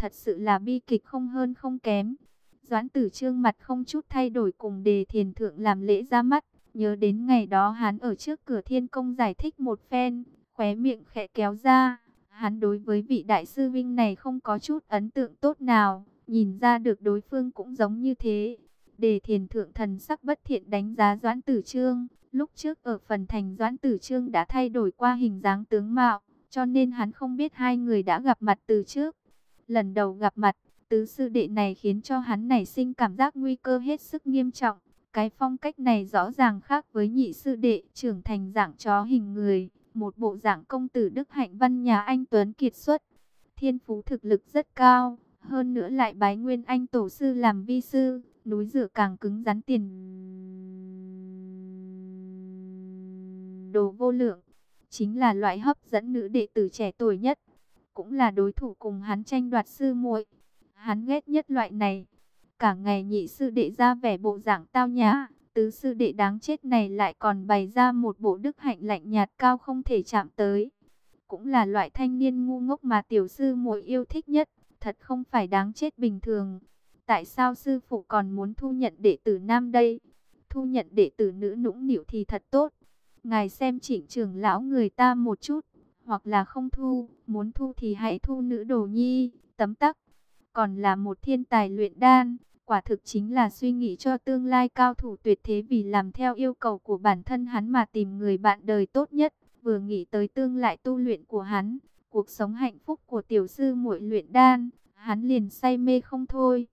Thật sự là bi kịch không hơn không kém. Doãn tử trương mặt không chút thay đổi cùng đề thiền thượng làm lễ ra mắt. Nhớ đến ngày đó hắn ở trước cửa thiên công giải thích một phen, khóe miệng khẽ kéo ra. Hắn đối với vị đại sư vinh này không có chút ấn tượng tốt nào, nhìn ra được đối phương cũng giống như thế. Đề thiền thượng thần sắc bất thiện đánh giá Doãn Tử Trương, lúc trước ở phần thành Doãn Tử Trương đã thay đổi qua hình dáng tướng mạo, cho nên hắn không biết hai người đã gặp mặt từ trước. Lần đầu gặp mặt, tứ sư đệ này khiến cho hắn nảy sinh cảm giác nguy cơ hết sức nghiêm trọng. Cái phong cách này rõ ràng khác với nhị sư đệ trưởng thành dạng chó hình người, một bộ dạng công tử Đức Hạnh Văn nhà anh Tuấn kiệt xuất. Thiên phú thực lực rất cao, hơn nữa lại bái nguyên anh tổ sư làm vi sư, núi rửa càng cứng rắn tiền. Đồ vô lượng, chính là loại hấp dẫn nữ đệ tử trẻ tuổi nhất, cũng là đối thủ cùng hắn tranh đoạt sư muội. Hắn ghét nhất loại này. Cả ngày nhị sư đệ ra vẻ bộ dạng tao nhã, tứ sư đệ đáng chết này lại còn bày ra một bộ đức hạnh lạnh nhạt cao không thể chạm tới. Cũng là loại thanh niên ngu ngốc mà tiểu sư muội yêu thích nhất, thật không phải đáng chết bình thường. Tại sao sư phụ còn muốn thu nhận đệ tử nam đây? Thu nhận đệ tử nữ nũng nịu thì thật tốt. Ngài xem chỉnh trưởng lão người ta một chút, hoặc là không thu, muốn thu thì hãy thu nữ đồ nhi, tấm tắc. Còn là một thiên tài luyện đan, quả thực chính là suy nghĩ cho tương lai cao thủ tuyệt thế vì làm theo yêu cầu của bản thân hắn mà tìm người bạn đời tốt nhất, vừa nghĩ tới tương lai tu luyện của hắn, cuộc sống hạnh phúc của tiểu sư muội luyện đan, hắn liền say mê không thôi.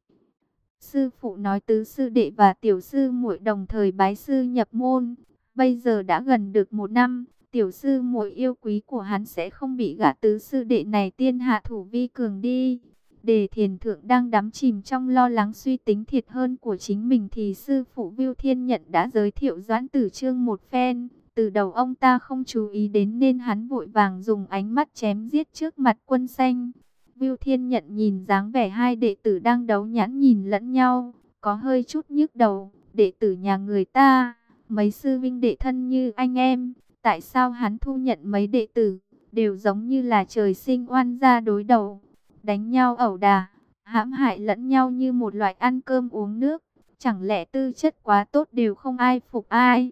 Sư phụ nói tứ sư đệ và tiểu sư muội đồng thời bái sư nhập môn, bây giờ đã gần được một năm, tiểu sư muội yêu quý của hắn sẽ không bị gã tứ sư đệ này tiên hạ thủ vi cường đi. Đề thiền thượng đang đắm chìm trong lo lắng suy tính thiệt hơn của chính mình thì sư phụ Viu Thiên Nhận đã giới thiệu Doãn Tử Trương một phen. Từ đầu ông ta không chú ý đến nên hắn vội vàng dùng ánh mắt chém giết trước mặt quân xanh. Viu Thiên Nhận nhìn dáng vẻ hai đệ tử đang đấu nhãn nhìn lẫn nhau, có hơi chút nhức đầu. Đệ tử nhà người ta, mấy sư vinh đệ thân như anh em, tại sao hắn thu nhận mấy đệ tử, đều giống như là trời sinh oan gia đối đầu đánh nhau ẩu đà, hãm hại lẫn nhau như một loại ăn cơm uống nước. Chẳng lẽ tư chất quá tốt đều không ai phục ai?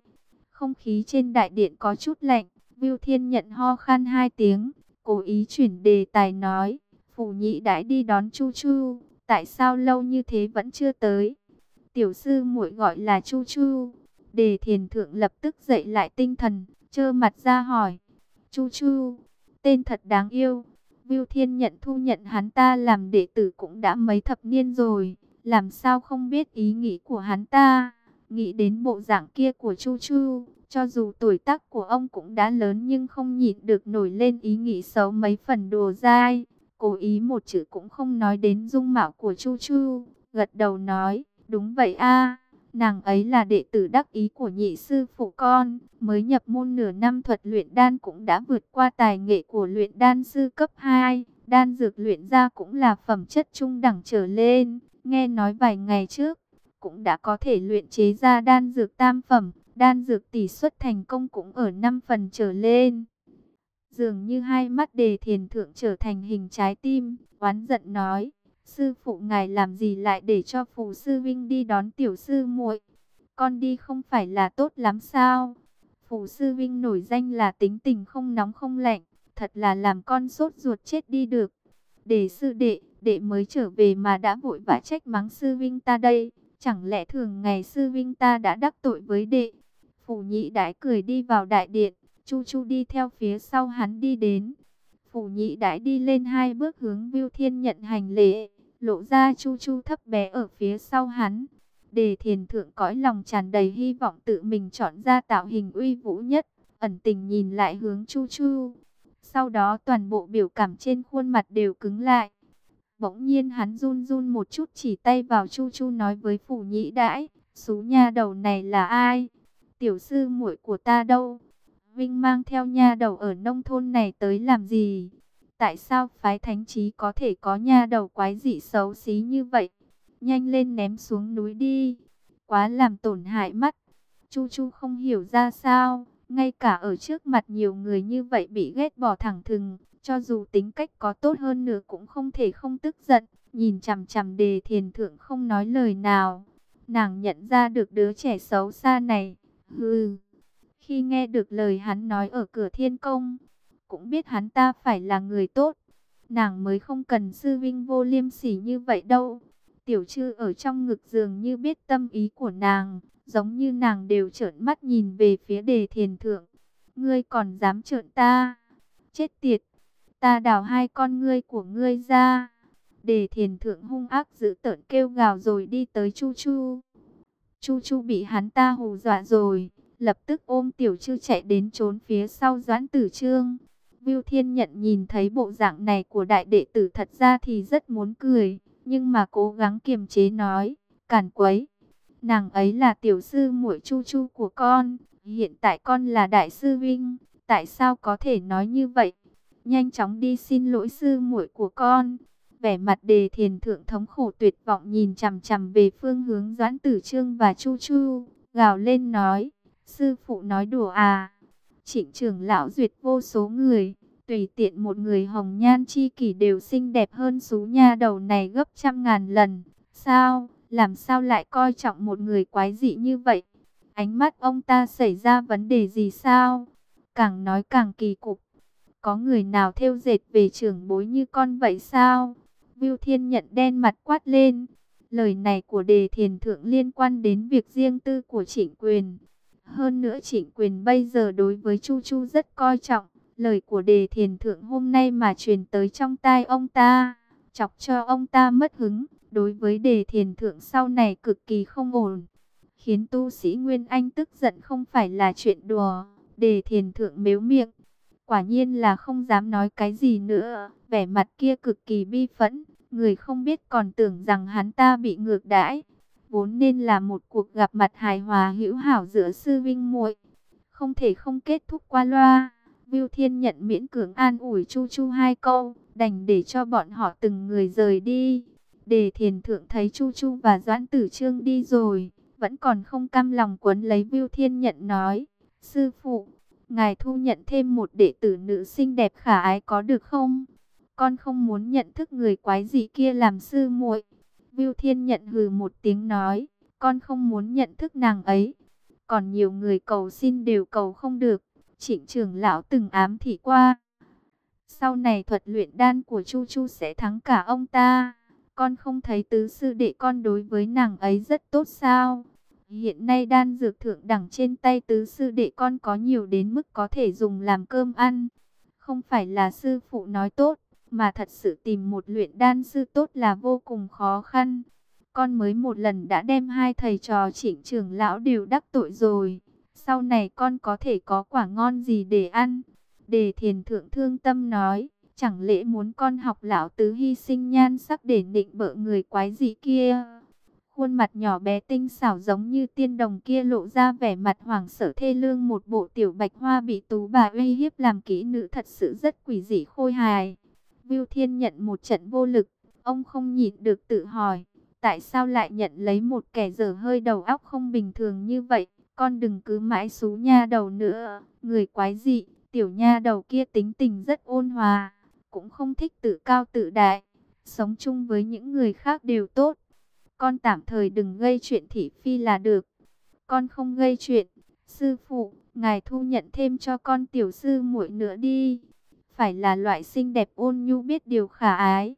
Không khí trên đại điện có chút lạnh, Viu Thiên nhận ho khan hai tiếng, cố ý chuyển đề tài nói, phủ nhị đãi đi đón Chu Chu, tại sao lâu như thế vẫn chưa tới? Tiểu sư muội gọi là Chu Chu. Đề thiền thượng lập tức dậy lại tinh thần, trơ mặt ra hỏi. Chu Chu, tên thật đáng yêu, Viu Thiên nhận thu nhận hắn ta làm đệ tử cũng đã mấy thập niên rồi, làm sao không biết ý nghĩ của hắn ta. Nghĩ đến bộ dạng kia của Chu Chu, cho dù tuổi tác của ông cũng đã lớn nhưng không nhịn được nổi lên ý nghĩ xấu mấy phần đồ dai. Cố ý một chữ cũng không nói đến dung mạo của Chu Chu, gật đầu nói, đúng vậy a Nàng ấy là đệ tử đắc ý của nhị sư phụ con, mới nhập môn nửa năm thuật luyện đan cũng đã vượt qua tài nghệ của luyện đan sư cấp 2. Đan dược luyện ra cũng là phẩm chất trung đẳng trở lên, nghe nói vài ngày trước, cũng đã có thể luyện chế ra đan dược tam phẩm, đan dược tỷ suất thành công cũng ở 5 phần trở lên. Dường như hai mắt đề thiền thượng trở thành hình trái tim, oán giận nói, Sư phụ ngài làm gì lại để cho phù sư vinh đi đón tiểu sư muội? Con đi không phải là tốt lắm sao? Phù sư vinh nổi danh là tính tình không nóng không lạnh, thật là làm con sốt ruột chết đi được. Để sư đệ, đệ mới trở về mà đã vội vã trách mắng sư vinh ta đây, chẳng lẽ thường ngày sư vinh ta đã đắc tội với đệ? Phù nhị đãi cười đi vào đại điện, chu chu đi theo phía sau hắn đi đến. Phù nhị đãi đi lên hai bước hướng Viu Thiên nhận hành lễ lộ ra chu chu thấp bé ở phía sau hắn. Đề thiền thượng cõi lòng tràn đầy hy vọng tự mình chọn ra tạo hình uy vũ nhất, ẩn tình nhìn lại hướng chu chu. Sau đó toàn bộ biểu cảm trên khuôn mặt đều cứng lại. Bỗng nhiên hắn run run một chút chỉ tay vào chu chu nói với phủ nhĩ đãi, xú nha đầu này là ai? Tiểu sư muội của ta đâu? Vinh mang theo nha đầu ở nông thôn này tới làm gì? Tại sao phái thánh trí có thể có nha đầu quái dị xấu xí như vậy? Nhanh lên ném xuống núi đi. Quá làm tổn hại mắt. Chu Chu không hiểu ra sao. Ngay cả ở trước mặt nhiều người như vậy bị ghét bỏ thẳng thừng. cho dù tính cách có tốt hơn nữa cũng không thể không tức giận, nhìn chằm chằm đề thiền thượng không nói lời nào. Nàng nhận ra được đứa trẻ xấu xa này, hừ. Khi nghe được lời hắn nói ở cửa thiên công, cũng biết hắn ta phải là người tốt. Nàng mới không cần sư vinh vô liêm sỉ như vậy đâu. Tiểu trư ở trong ngực giường như biết tâm ý của nàng, giống như nàng đều trợn mắt nhìn về phía đề thiền thượng. Ngươi còn dám trợn ta? Chết tiệt! Ta đào hai con ngươi của ngươi ra. Đề thiền thượng hung ác giữ tợn kêu gào rồi đi tới Chu Chu. Chu Chu bị hắn ta hù dọa rồi, lập tức ôm tiểu trư chạy đến trốn phía sau doãn tử trương. Viu Thiên Nhận nhìn thấy bộ dạng này của đại đệ tử thật ra thì rất muốn cười, nhưng mà cố gắng kiềm chế nói, cản quấy. Nàng ấy là tiểu sư muội chu chu của con, hiện tại con là đại sư Vinh, tại sao có thể nói như vậy? Nhanh chóng đi xin lỗi sư muội của con. Vẻ mặt đề thiền thượng thống khổ tuyệt vọng nhìn chằm chằm về phương hướng Doãn Tử Trương và Chu Chu, gào lên nói, sư phụ nói đùa à. Trịnh trưởng lão duyệt vô số người, tùy tiện một người hồng nhan chi kỷ đều xinh đẹp hơn số nha đầu này gấp trăm ngàn lần. Sao, làm sao lại coi trọng một người quái dị như vậy? Ánh mắt ông ta xảy ra vấn đề gì sao? Càng nói càng kỳ cục. Có người nào theo dệt về trưởng bối như con vậy sao? Viu Thiên nhận đen mặt quát lên. Lời này của đề thiền thượng liên quan đến việc riêng tư của trịnh quyền. Hơn nữa trịnh quyền bây giờ đối với Chu Chu rất coi trọng. Lời của đề thiền thượng hôm nay mà truyền tới trong tai ông ta, chọc cho ông ta mất hứng. Đối với đề thiền thượng sau này cực kỳ không ổn, khiến tu sĩ Nguyên Anh tức giận không phải là chuyện đùa. Đề thiền thượng mếu miệng, quả nhiên là không dám nói cái gì nữa, vẻ mặt kia cực kỳ bi phẫn, người không biết còn tưởng rằng hắn ta bị ngược đãi. Vốn nên là một cuộc gặp mặt hài hòa hữu hảo giữa sư vinh muội, không thể không kết thúc qua loa. Viu Thiên nhận miễn cưỡng an ủi Chu Chu hai câu, đành để cho bọn họ từng người rời đi. Đề thiền thượng thấy Chu Chu và Doãn Tử Trương đi rồi, vẫn còn không cam lòng quấn lấy Viu Thiên nhận nói, Sư phụ, ngài thu nhận thêm một đệ tử nữ xinh đẹp khả ái có được không? Con không muốn nhận thức người quái gì kia làm sư muội. Viu Thiên nhận hừ một tiếng nói, con không muốn nhận thức nàng ấy. Còn nhiều người cầu xin đều cầu không được. Trịnh trưởng lão từng ám thị qua. Sau này thuật luyện đan của Chu Chu sẽ thắng cả ông ta. Con không thấy tứ sư đệ con đối với nàng ấy rất tốt sao? Hiện nay đan dược thượng đẳng trên tay tứ sư đệ con có nhiều đến mức có thể dùng làm cơm ăn. Không phải là sư phụ nói tốt, mà thật sự tìm một luyện đan sư tốt là vô cùng khó khăn. Con mới một lần đã đem hai thầy trò chỉnh trưởng lão đều đắc tội rồi. Sau này con có thể có quả ngon gì để ăn? Đề thiền thượng thương tâm nói, chẳng lẽ muốn con học lão tứ hy sinh nhan sắc để nịnh bợ người quái gì kia? Khuôn mặt nhỏ bé tinh xảo giống như tiên đồng kia lộ ra vẻ mặt hoảng sợ thê lương một bộ tiểu bạch hoa bị tú bà uy hiếp làm kỹ nữ thật sự rất quỷ dị khôi hài. Viu Thiên nhận một trận vô lực, ông không nhịn được tự hỏi, tại sao lại nhận lấy một kẻ dở hơi đầu óc không bình thường như vậy? Con đừng cứ mãi xú nha đầu nữa, người quái dị, tiểu nha đầu kia tính tình rất ôn hòa, cũng không thích tự cao tự đại, sống chung với những người khác đều tốt. Con tạm thời đừng gây chuyện thị phi là được. Con không gây chuyện, sư phụ, ngài thu nhận thêm cho con tiểu sư muội nữa đi. Phải là loại xinh đẹp ôn nhu biết điều khả ái.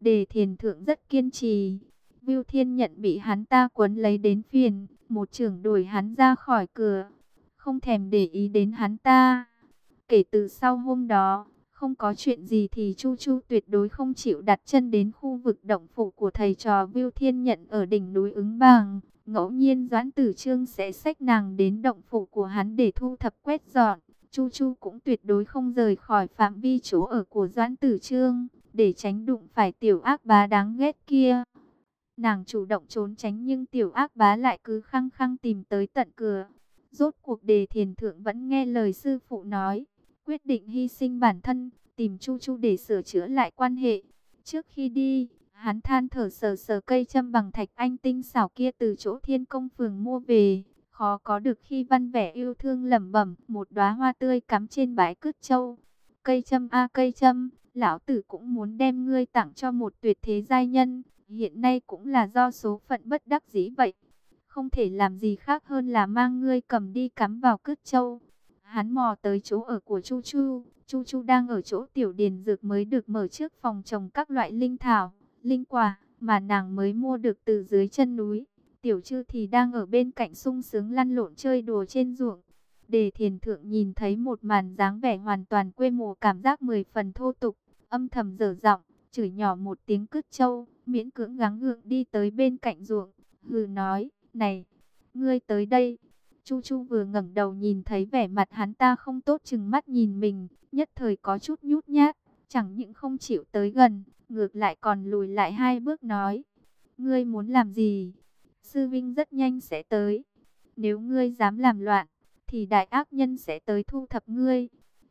Đề thiền thượng rất kiên trì. Viu Thiên nhận bị hắn ta quấn lấy đến phiền, một trưởng đuổi hắn ra khỏi cửa, không thèm để ý đến hắn ta. Kể từ sau hôm đó, không có chuyện gì thì Chu Chu tuyệt đối không chịu đặt chân đến khu vực động phủ của thầy trò Viu Thiên Nhận ở đỉnh núi ứng bàng. Ngẫu nhiên Doãn Tử Trương sẽ xách nàng đến động phủ của hắn để thu thập quét dọn. Chu Chu cũng tuyệt đối không rời khỏi phạm vi chỗ ở của Doãn Tử Trương, để tránh đụng phải tiểu ác bá đáng ghét kia. Nàng chủ động trốn tránh nhưng tiểu ác bá lại cứ khăng khăng tìm tới tận cửa. Rốt cuộc đề thiền thượng vẫn nghe lời sư phụ nói, quyết định hy sinh bản thân, tìm Chu Chu để sửa chữa lại quan hệ. Trước khi đi, hắn than thở sờ sờ cây châm bằng thạch anh tinh xảo kia từ chỗ thiên công phường mua về. Khó có được khi văn vẻ yêu thương lẩm bẩm một đóa hoa tươi cắm trên bãi cứt châu. Cây châm a cây châm, lão tử cũng muốn đem ngươi tặng cho một tuyệt thế giai nhân, hiện nay cũng là do số phận bất đắc dĩ vậy. Không thể làm gì khác hơn là mang ngươi cầm đi cắm vào cứt châu. Hắn mò tới chỗ ở của Chu Chu, Chu Chu đang ở chỗ tiểu điền dược mới được mở trước phòng trồng các loại linh thảo, linh quả mà nàng mới mua được từ dưới chân núi. Tiểu Trư thì đang ở bên cạnh sung sướng lăn lộn chơi đùa trên ruộng. Đề thiền thượng nhìn thấy một màn dáng vẻ hoàn toàn quê mùa cảm giác mười phần thô tục, âm thầm dở giọng, chửi nhỏ một tiếng cứt trâu, miễn cưỡng gắng gượng đi tới bên cạnh ruộng, hừ nói, này, ngươi tới đây. Chu Chu vừa ngẩng đầu nhìn thấy vẻ mặt hắn ta không tốt chừng mắt nhìn mình, nhất thời có chút nhút nhát, chẳng những không chịu tới gần, ngược lại còn lùi lại hai bước nói, ngươi muốn làm gì? Sư Vinh rất nhanh sẽ tới, nếu ngươi dám làm loạn, thì đại ác nhân sẽ tới thu thập ngươi.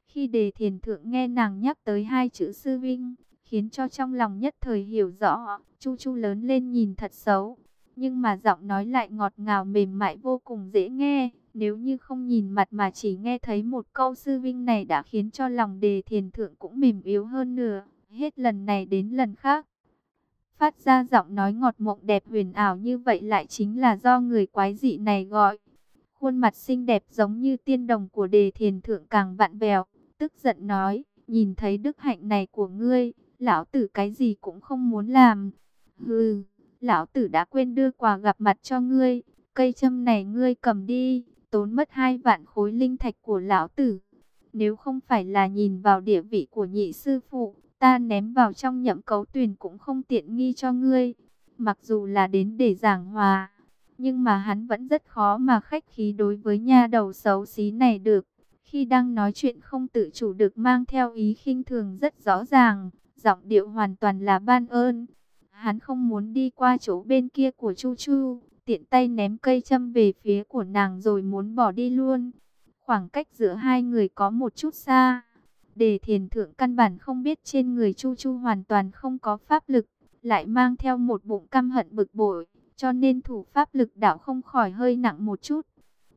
Khi đề thiền thượng nghe nàng nhắc tới hai chữ sư vinh, khiến cho trong lòng nhất thời hiểu rõ, chu chu lớn lên nhìn thật xấu. Nhưng mà giọng nói lại ngọt ngào mềm mại vô cùng dễ nghe, nếu như không nhìn mặt mà chỉ nghe thấy một câu sư vinh này đã khiến cho lòng đề thiền thượng cũng mềm yếu hơn nữa, hết lần này đến lần khác. Phát ra giọng nói ngọt mộng đẹp huyền ảo như vậy lại chính là do người quái dị này gọi. Khuôn mặt xinh đẹp giống như tiên đồng của đề thiền thượng càng vặn vẹo, tức giận nói, nhìn thấy đức hạnh này của ngươi, lão tử cái gì cũng không muốn làm. Hừ, lão tử đã quên đưa quà gặp mặt cho ngươi, cây châm này ngươi cầm đi, tốn mất hai vạn khối linh thạch của lão tử. Nếu không phải là nhìn vào địa vị của nhị sư phụ, ta ném vào trong nhậm cấu tuyển cũng không tiện nghi cho ngươi. Mặc dù là đến để giảng hòa, nhưng mà hắn vẫn rất khó mà khách khí đối với nha đầu xấu xí này được. Khi đang nói chuyện không tự chủ được mang theo ý khinh thường rất rõ ràng, giọng điệu hoàn toàn là ban ơn. Hắn không muốn đi qua chỗ bên kia của Chu Chu, tiện tay ném cây châm về phía của nàng rồi muốn bỏ đi luôn. Khoảng cách giữa hai người có một chút xa. Đề thiền thượng căn bản không biết trên người Chu Chu hoàn toàn không có pháp lực, lại mang theo một bụng căm hận bực bội cho nên thủ pháp lực đạo không khỏi hơi nặng một chút.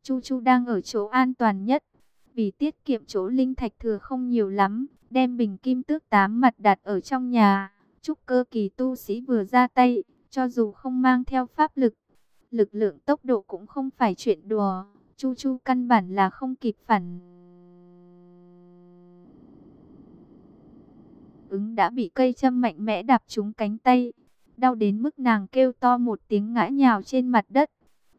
Chu Chu đang ở chỗ an toàn nhất, vì tiết kiệm chỗ linh thạch thừa không nhiều lắm, đem bình kim tước tám mặt đặt ở trong nhà. Trúc cơ kỳ tu sĩ vừa ra tay, cho dù không mang theo pháp lực, lực lượng tốc độ cũng không phải chuyện đùa. Chu Chu căn bản là không kịp phản. Ứng đã bị cây châm mạnh mẽ đạp trúng cánh tay, đau đến mức nàng kêu to một tiếng ngã nhào trên mặt đất.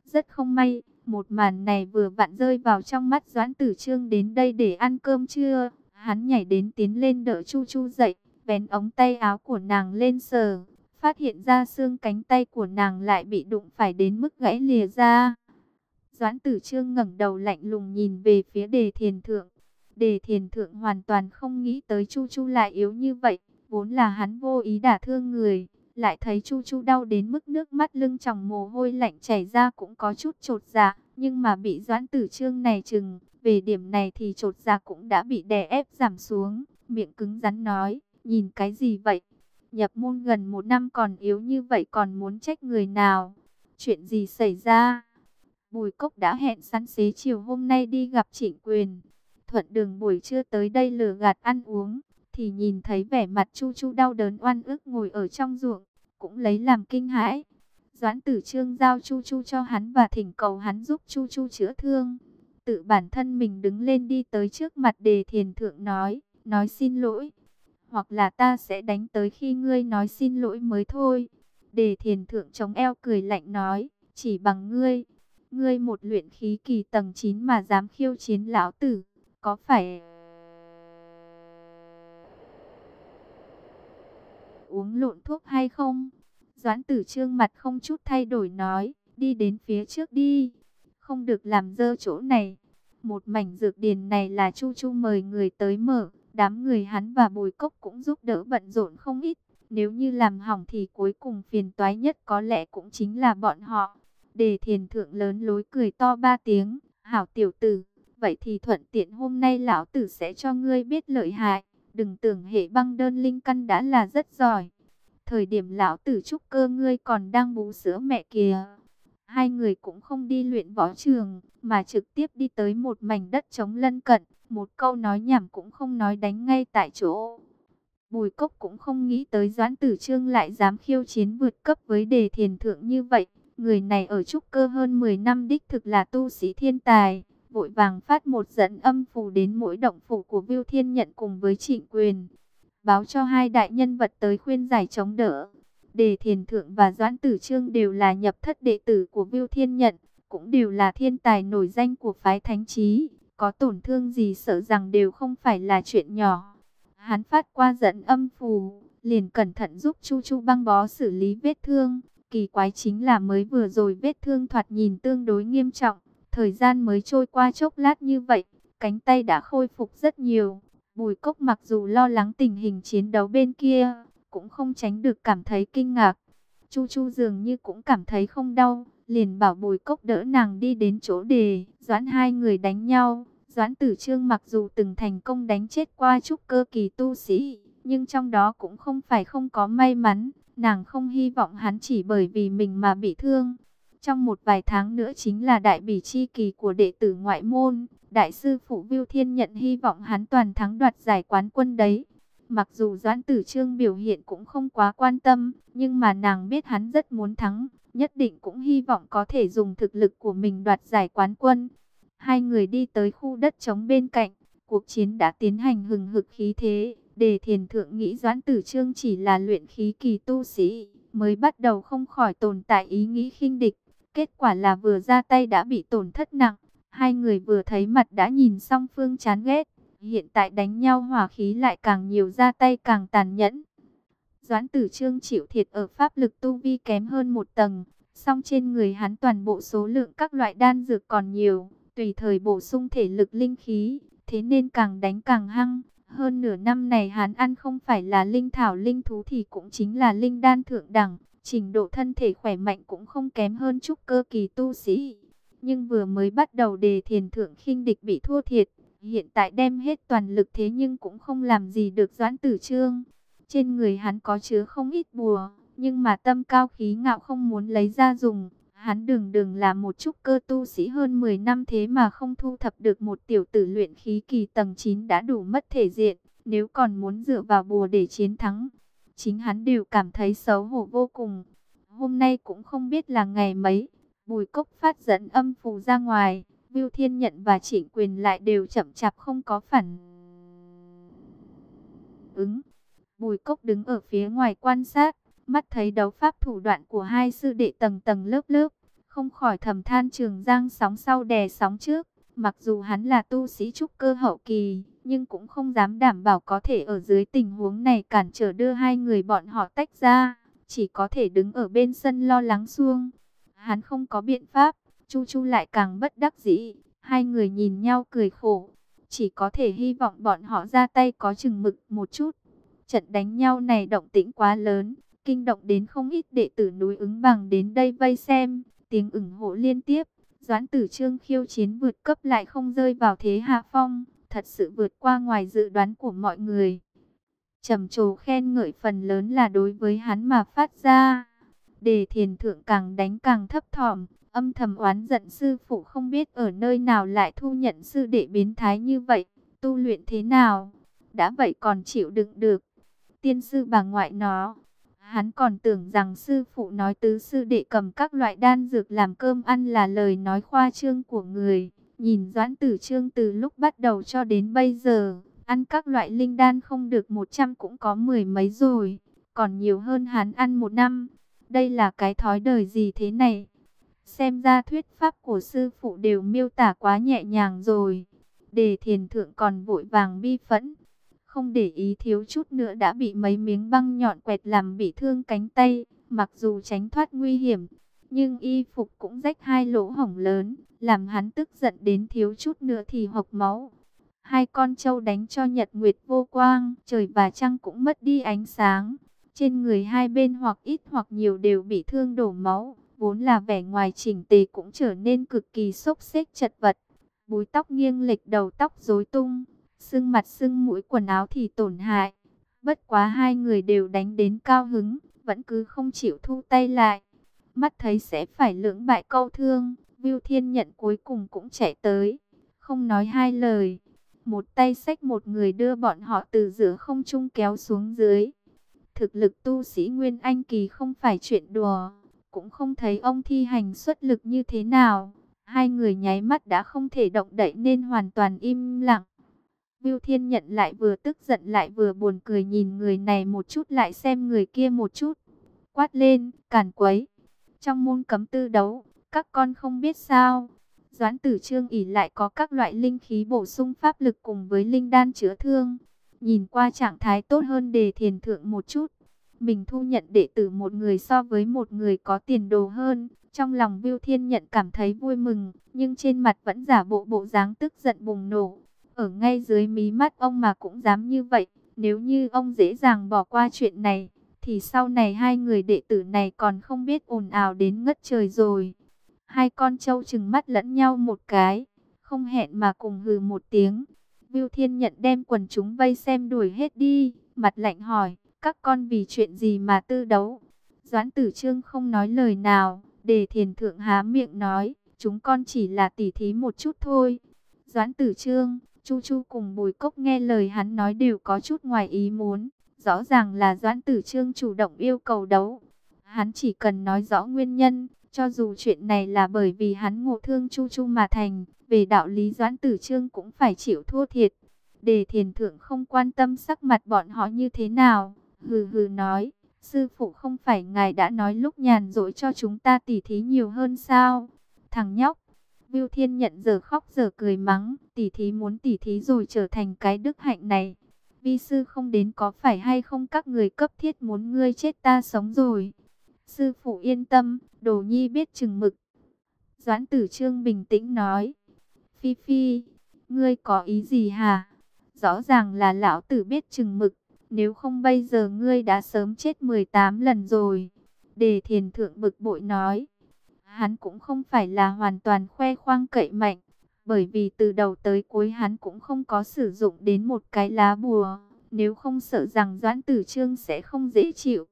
Rất không may, một màn này vừa vặn rơi vào trong mắt Doãn Tử Trương đến đây để ăn cơm trưa. Hắn nhảy đến tiến lên đỡ Chu Chu dậy, vén ống tay áo của nàng lên sờ, phát hiện ra xương cánh tay của nàng lại bị đụng phải đến mức gãy lìa ra. Doãn Tử Trương ngẩng đầu lạnh lùng nhìn về phía Đề Thiền Thượng. Đề Thiền Thượng hoàn toàn không nghĩ tới Chu Chu lại yếu như vậy, vốn là hắn vô ý đả thương người lại thấy Chu Chu đau đến mức nước mắt lưng tròng mồ hôi lạnh chảy ra cũng có chút trột dạ, nhưng mà bị Doãn Tử Trương này chừng, về điểm này thì trột dạ cũng đã bị đè ép giảm xuống, miệng cứng rắn nói, nhìn cái gì vậy? Nhập môn gần một năm còn yếu như vậy còn muốn trách người nào? Chuyện gì xảy ra? Bùi Cốc đã hẹn sẵn xế chiều hôm nay đi gặp Trịnh Quyền. Thuận đường buổi trưa tới đây lừa gạt ăn uống, thì nhìn thấy vẻ mặt Chu Chu đau đớn oan ức ngồi ở trong ruộng, cũng lấy làm kinh hãi. Doãn tử trương giao Chu Chu cho hắn và thỉnh cầu hắn giúp Chu Chu chữa thương. Tự bản thân mình đứng lên đi tới trước mặt đề thiền thượng nói, nói xin lỗi. Hoặc là ta sẽ đánh tới khi ngươi nói xin lỗi mới thôi. Đề thiền thượng chống eo cười lạnh nói, chỉ bằng ngươi. Ngươi một luyện khí kỳ tầng 9 mà dám khiêu chiến lão tử, có phải... uống lộn thuốc hay không? Doãn tử trương mặt không chút thay đổi nói, đi đến phía trước đi, không được làm dơ chỗ này. Một mảnh dược điền này là Chu Chu mời người tới mở, đám người hắn và bồi cốc cũng giúp đỡ bận rộn không ít. Nếu như làm hỏng thì cuối cùng phiền toái nhất có lẽ cũng chính là bọn họ. Đề thiền thượng lớn lối cười to ba tiếng, hảo tiểu tử, vậy thì thuận tiện hôm nay lão tử sẽ cho ngươi biết lợi hại. Đừng tưởng hệ băng đơn linh căn đã là rất giỏi. Thời điểm lão tử trúc cơ ngươi còn đang bú sữa mẹ kìa. Hai người cũng không đi luyện võ trường, mà trực tiếp đi tới một mảnh đất trống lân cận. một câu nói nhảm cũng không nói đánh ngay tại chỗ. Bùi cốc cũng không nghĩ tới Doãn Tử Trương lại dám khiêu chiến vượt cấp với đề thiền thượng như vậy. Người này ở trúc cơ hơn 10 năm đích thực là tu sĩ thiên tài. Vội vàng phát một dẫn âm phù đến mỗi động phủ của Viu Thiên Nhận cùng với trịnh quyền. Báo cho hai đại nhân vật tới khuyên giải chống đỡ. Đề thiền thượng và Doãn Tử Trương đều là nhập thất đệ tử của Viu Thiên Nhận. Cũng đều là thiên tài nổi danh của phái thánh trí. Có tổn thương gì sợ rằng đều không phải là chuyện nhỏ. Hắn phát qua dẫn âm phù, liền cẩn thận giúp Chu Chu băng bó xử lý vết thương. Kỳ quái chính là mới vừa rồi vết thương thoạt nhìn tương đối nghiêm trọng. Thời gian mới trôi qua chốc lát như vậy, cánh tay đã khôi phục rất nhiều. Bùi cốc mặc dù lo lắng tình hình chiến đấu bên kia, cũng không tránh được cảm thấy kinh ngạc. Chu Chu dường như cũng cảm thấy không đau, liền bảo bùi cốc đỡ nàng đi đến chỗ đề, doãn hai người đánh nhau. Doãn tử trương mặc dù từng thành công đánh chết qua trúc cơ kỳ tu sĩ, nhưng trong đó cũng không phải không có may mắn. Nàng không hy vọng hắn chỉ bởi vì mình mà bị thương. Trong một vài tháng nữa chính là đại bỉ chi kỳ của đệ tử ngoại môn. Đại sư Phụ Viu Thiên nhận hy vọng hắn toàn thắng đoạt giải quán quân đấy. Mặc dù Doãn Tử Trương biểu hiện cũng không quá quan tâm, nhưng mà nàng biết hắn rất muốn thắng, nhất định cũng hy vọng có thể dùng thực lực của mình đoạt giải quán quân. Hai người đi tới khu đất trống bên cạnh, cuộc chiến đã tiến hành hừng hực khí thế. Đề thiền thượng nghĩ Doãn Tử Trương chỉ là luyện khí kỳ tu sĩ, mới bắt đầu không khỏi tồn tại ý nghĩ khinh địch. Kết quả là vừa ra tay đã bị tổn thất nặng, hai người vừa thấy mặt đã nhìn song phương chán ghét. Hiện tại đánh nhau hỏa khí lại càng nhiều ra tay càng tàn nhẫn. Doãn tử trương chịu thiệt ở pháp lực tu vi kém hơn một tầng, song trên người hắn toàn bộ số lượng các loại đan dược còn nhiều, tùy thời bổ sung thể lực linh khí, thế nên càng đánh càng hăng. Hơn nửa năm này hắn ăn không phải là linh thảo linh thú thì cũng chính là linh đan thượng đẳng, trình độ thân thể khỏe mạnh cũng không kém hơn chút cơ kỳ tu sĩ. Nhưng vừa mới bắt đầu đề thiền thượng khinh địch bị thua thiệt, hiện tại đem hết toàn lực thế nhưng cũng không làm gì được doãn tử trương. Trên người hắn có chứa không ít bùa, nhưng mà tâm cao khí ngạo không muốn lấy ra dùng. Hắn đường đường là một chút cơ tu sĩ hơn 10 năm thế mà không thu thập được một tiểu tử luyện khí kỳ tầng 9 đã đủ mất thể diện. Nếu còn muốn dựa vào bùa để chiến thắng, chính hắn đều cảm thấy xấu hổ vô cùng. Hôm nay cũng không biết là ngày mấy, bùi cốc phát dẫn âm phù ra ngoài, Viu Thiên Nhận và Trịnh Quyền lại đều chậm chạp không có phản ứng. Bùi cốc đứng ở phía ngoài quan sát, mắt thấy đấu pháp thủ đoạn của hai sư đệ tầng tầng lớp lớp, không khỏi thầm than trường giang sóng sau đè sóng trước. Mặc dù hắn là tu sĩ trúc cơ hậu kỳ, nhưng cũng không dám đảm bảo có thể ở dưới tình huống này cản trở đưa hai người bọn họ tách ra, chỉ có thể đứng ở bên sân lo lắng xuông. Hắn không có biện pháp, Chu Chu lại càng bất đắc dĩ, hai người nhìn nhau cười khổ, chỉ có thể hy vọng bọn họ ra tay có chừng mực một chút. Trận đánh nhau này động tĩnh quá lớn, kinh động đến không ít đệ tử núi ứng bằng đến đây vây xem, tiếng ủng hộ liên tiếp. Doãn tử trương khiêu chiến vượt cấp lại không rơi vào thế hạ phong, thật sự vượt qua ngoài dự đoán của mọi người. trầm trồ khen ngợi phần lớn là đối với hắn mà phát ra. Đề thiền thượng càng đánh càng thấp thỏm, âm thầm oán giận sư phụ không biết ở nơi nào lại thu nhận sư đệ biến thái như vậy, tu luyện thế nào, đã vậy còn chịu đựng được. Tiên sư bà ngoại nó, hắn còn tưởng rằng sư phụ nói tứ sư đệ cầm các loại đan dược làm cơm ăn là lời nói khoa trương của người. Nhìn Doãn Tử Trương từ lúc bắt đầu cho đến bây giờ, ăn các loại linh đan không được 100 cũng có mười mấy rồi, còn nhiều hơn hắn ăn một năm. Đây là cái thói đời gì thế này? Xem ra thuyết pháp của sư phụ đều miêu tả quá nhẹ nhàng rồi. Đề thiền thượng còn vội vàng bi phẫn. Không để ý thiếu chút nữa đã bị mấy miếng băng nhọn quẹt làm bị thương cánh tay. Mặc dù tránh thoát nguy hiểm, nhưng y phục cũng rách hai lỗ hổng lớn, làm hắn tức giận đến thiếu chút nữa thì hộc máu. Hai con trâu đánh cho nhật nguyệt vô quang, trời và trăng cũng mất đi ánh sáng. Trên người hai bên hoặc ít hoặc nhiều đều bị thương đổ máu, vốn là vẻ ngoài chỉnh tề cũng trở nên cực kỳ xốc xếch chật vật. Búi tóc nghiêng lệch đầu tóc rối tung, sưng mặt sưng mũi quần áo thì tổn hại. Bất quá hai người đều đánh đến cao hứng, vẫn cứ không chịu thu tay lại. Mắt thấy sẽ phải lưỡng bại câu thương, Viu Thiên nhận cuối cùng cũng chạy tới, không nói hai lời. một tay xách một người đưa bọn họ từ giữa không trung kéo xuống dưới. Thực lực tu sĩ Nguyên Anh Kỳ không phải chuyện đùa, cũng không thấy ông thi hành xuất lực như thế nào. Hai người nháy mắt đã không thể động đậy nên hoàn toàn im lặng. Viu Thiên nhận lại vừa tức giận lại vừa buồn cười nhìn người này một chút lại xem người kia một chút. Quát lên, cản quấy. Trong môn cấm tư đấu, các con không biết sao. Doãn tử trương ỉ lại có các loại linh khí bổ sung pháp lực cùng với linh đan chữa thương. Nhìn qua trạng thái tốt hơn đề thiền thượng một chút. Mình thu nhận đệ tử một người so với một người có tiền đồ hơn. Trong lòng Viu Thiên nhận cảm thấy vui mừng, nhưng trên mặt vẫn giả bộ bộ dáng tức giận bùng nổ. Ở ngay dưới mí mắt ông mà cũng dám như vậy, nếu như ông dễ dàng bỏ qua chuyện này, thì sau này hai người đệ tử này còn không biết ồn ào đến ngất trời rồi. Hai con trâu chừng mắt lẫn nhau một cái, không hẹn mà cùng hừ một tiếng. Viu Thiên Nhận đem quần chúng vây xem đuổi hết đi, mặt lạnh hỏi, các con vì chuyện gì mà tư đấu? Doãn Tử Trương không nói lời nào, để Thiền Thượng há miệng nói, chúng con chỉ là tỉ thí một chút thôi. Doãn Tử Trương, Chu Chu cùng Bùi Cốc nghe lời hắn nói đều có chút ngoài ý muốn, rõ ràng là Doãn Tử Trương chủ động yêu cầu đấu. Hắn chỉ cần nói rõ nguyên nhân, cho dù chuyện này là bởi vì hắn ngộ thương Chu Chu mà thành, về đạo lý Doãn Tử Trương cũng phải chịu thua thiệt. Đề thiền thượng không quan tâm sắc mặt bọn họ như thế nào, hừ hừ nói, sư phụ không phải ngài đã nói lúc nhàn rỗi cho chúng ta tỉ thí nhiều hơn sao? Thằng nhóc, Viu Thiên nhận giờ khóc giờ cười mắng, tỉ thí muốn tỉ thí rồi trở thành cái đức hạnh này. Vi sư không đến có phải hay không các người cấp thiết muốn ngươi chết ta sống rồi. Sư phụ yên tâm, đồ nhi biết chừng mực. Doãn tử trương bình tĩnh nói. Phi Phi, ngươi có ý gì hả? Rõ ràng là lão tử biết chừng mực, nếu không bây giờ ngươi đã sớm chết 18 lần rồi. Đề thiền thượng bực bội nói. Hắn cũng không phải là hoàn toàn khoe khoang cậy mạnh, bởi vì từ đầu tới cuối hắn cũng không có sử dụng đến một cái lá bùa, nếu không sợ rằng Doãn Tử Trương sẽ không dễ chịu.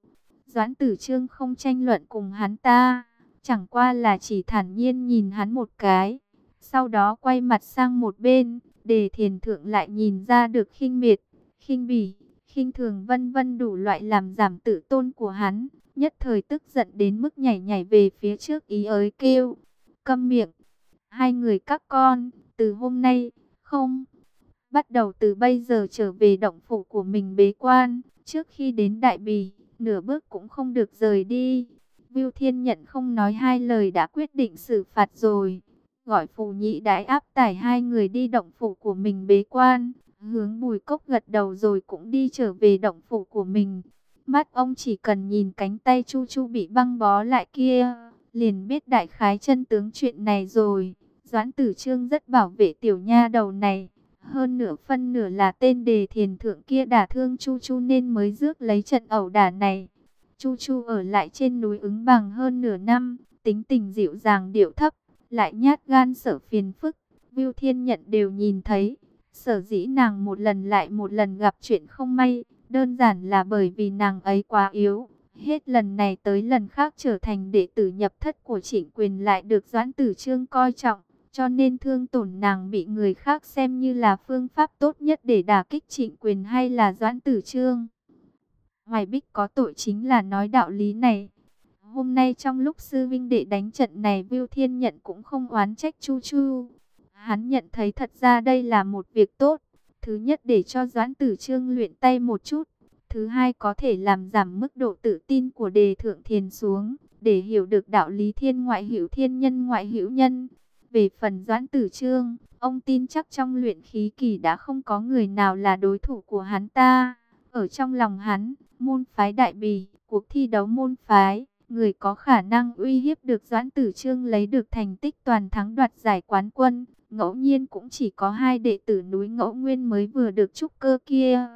Doãn Tử Trương không tranh luận cùng hắn ta, chẳng qua là chỉ thản nhiên nhìn hắn một cái, sau đó quay mặt sang một bên, để thiền thượng lại nhìn ra được khinh miệt, khinh bỉ, khinh thường vân vân đủ loại làm giảm tự tôn của hắn, nhất thời tức giận đến mức nhảy nhảy về phía trước ý ới kêu, câm miệng, hai người các con, từ hôm nay, không, bắt đầu từ bây giờ trở về động phủ của mình bế quan, trước khi đến Đại Bì, nửa bước cũng không được rời đi. Viu Thiên Nhận không nói hai lời đã quyết định xử phạt rồi, gọi phù nhị đại áp tải hai người đi động phủ của mình bế quan, hướng bùi cốc gật đầu rồi cũng đi trở về động phủ của mình. Mắt ông chỉ cần nhìn cánh tay Chu Chu bị băng bó lại kia, liền biết đại khái chân tướng chuyện này rồi. Doãn tử trương rất bảo vệ tiểu nha đầu này. Hơn nửa phân nửa là tên đề thiền thượng kia đả thương Chu Chu nên mới rước lấy trận ẩu đả này. Chu Chu ở lại trên núi ứng bằng hơn nửa năm, tính tình dịu dàng điệu thấp, lại nhát gan sợ phiền phức. Viu Thiên Nhận đều nhìn thấy, sở dĩ nàng một lần lại một lần gặp chuyện không may, đơn giản là bởi vì nàng ấy quá yếu. Hết lần này tới lần khác trở thành đệ tử nhập thất của trịnh quyền lại được Doãn Tử Trương coi trọng. Cho nên thương tổn nàng bị người khác xem như là phương pháp tốt nhất để đả kích trịnh quyền hay là Doãn Tử Trương. Hoài Bích có tội chính là nói đạo lý này. Hôm nay trong lúc sư vinh đệ đánh trận này Viu Thiên Nhận cũng không oán trách Chu Chu. Hắn nhận thấy thật ra đây là một việc tốt. Thứ nhất để cho Doãn Tử Trương luyện tay một chút. Thứ hai có thể làm giảm mức độ tự tin của đề thượng thiền xuống. Để hiểu được đạo lý thiên ngoại hữu thiên nhân ngoại hữu nhân. Về phần Doãn Tử Trương, ông tin chắc trong luyện khí kỳ đã không có người nào là đối thủ của hắn ta. Ở trong lòng hắn, môn phái đại bì, cuộc thi đấu môn phái, người có khả năng uy hiếp được Doãn Tử Trương lấy được thành tích toàn thắng đoạt giải quán quân. Ngẫu nhiên cũng chỉ có hai đệ tử núi ngẫu nguyên mới vừa được trúc cơ kia.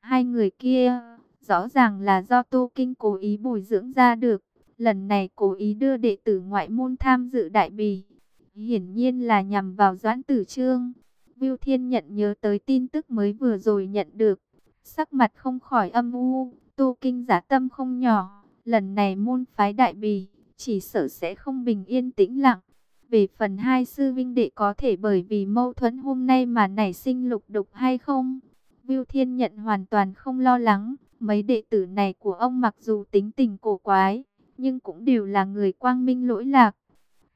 Hai người kia, rõ ràng là do Tô Kinh cố ý bồi dưỡng ra được. Lần này cố ý đưa đệ tử ngoại môn tham dự đại bì hiển nhiên là nhằm vào Doãn Tử Trương. Viu Thiên nhận nhớ tới tin tức mới vừa rồi nhận được, sắc mặt không khỏi âm u, tu kinh giả tâm không nhỏ, lần này môn phái đại bì, chỉ sợ sẽ không bình yên tĩnh lặng. Về phần hai sư vinh đệ có thể bởi vì mâu thuẫn hôm nay mà nảy sinh lục đục hay không? Viu Thiên Nhận hoàn toàn không lo lắng. Mấy đệ tử này của ông mặc dù tính tình cổ quái, nhưng cũng đều là người quang minh lỗi lạc.